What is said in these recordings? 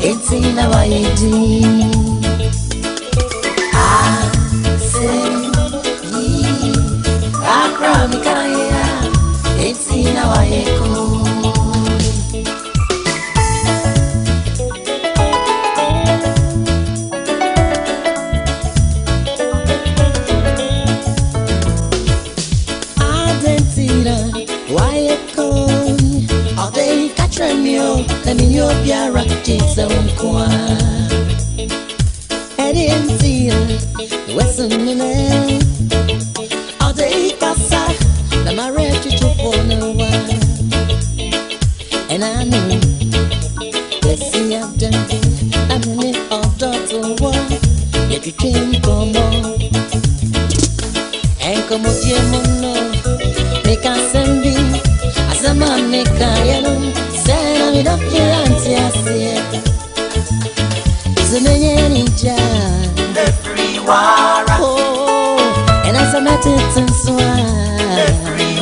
It's in Hawaii. tremio and in your biara jisa umkwa Eddie and Zia, Wesson and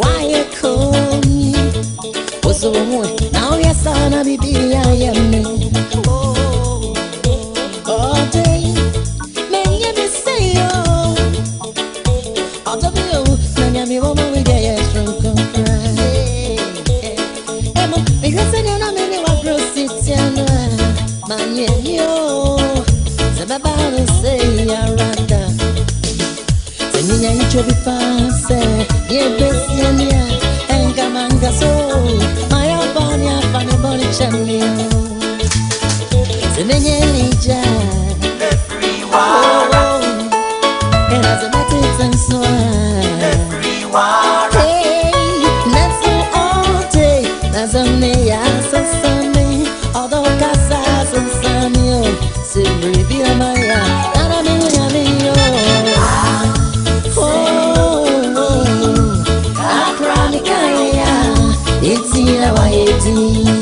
wayekoni. Uso umwe vipase yebesiania engamangaso mayabani afanebonichemio zimenyenija enazematitensua nefu ote hikaya yetina wa yetina